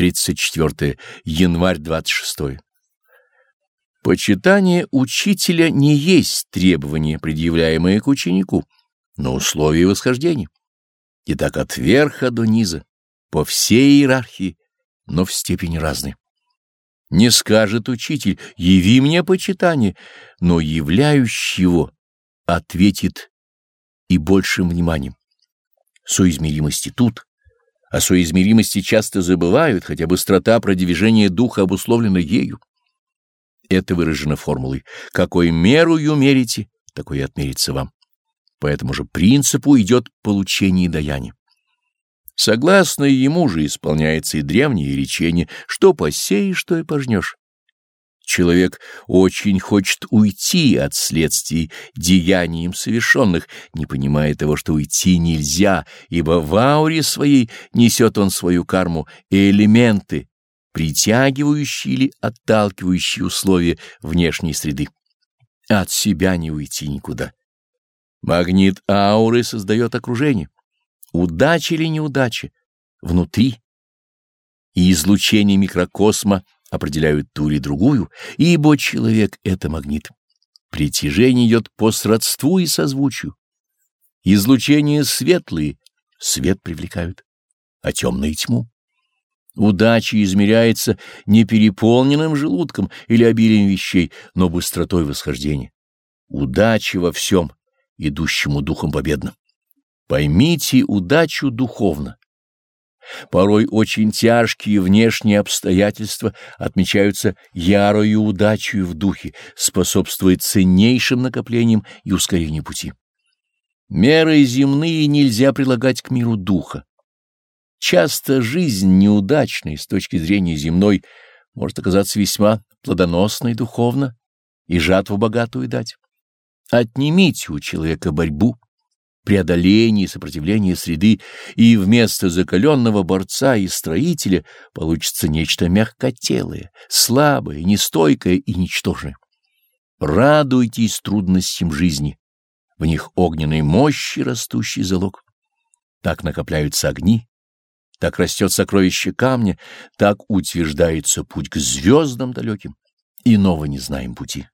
34 январь 26. Почитание учителя не есть требование, предъявляемое к ученику, но условие восхождения. И так от верха до низа, по всей иерархии, но в степени разной. Не скажет учитель «яви мне почитание», но являющего ответит и большим вниманием. Соизмеримости тут, о соизмеримости часто забывают, хотя быстрота продвижения духа обусловлена ею. Это выражено формулой «какой мерою мерите, такой и отмерится вам». По этому же принципу идет получение даяния. Согласно ему же исполняется и древнее речение «что посеешь, то и пожнешь». Человек очень хочет уйти от следствий деяний им совершенных, не понимая того, что уйти нельзя, ибо в ауре своей несет он свою карму и элементы, притягивающие или отталкивающие условия внешней среды. От себя не уйти никуда. Магнит ауры создает окружение. Удача или неудача внутри. И излучение микрокосма — определяют ту или другую, ибо человек — это магнит. Притяжение идет по сродству и созвучию. Излучения светлые свет привлекают, а темные — тьму. Удача измеряется не переполненным желудком или обилием вещей, но быстротой восхождения. Удача во всем, идущему духом победно. Поймите удачу духовно. Порой очень тяжкие внешние обстоятельства отмечаются ярою удачей в духе, способствуя ценнейшим накоплениям и ускорению пути. Меры земные нельзя прилагать к миру духа. Часто жизнь неудачной с точки зрения земной может оказаться весьма плодоносной духовно и жатву богатую дать. Отнимите у человека борьбу, преодоление и сопротивление среды, и вместо закаленного борца и строителя получится нечто мягкотелое, слабое, нестойкое и ничтожное. Радуйтесь трудностям жизни, в них огненной мощи растущий залог. Так накопляются огни, так растет сокровище камня, так утверждается путь к звездам далеким. Иного не знаем пути.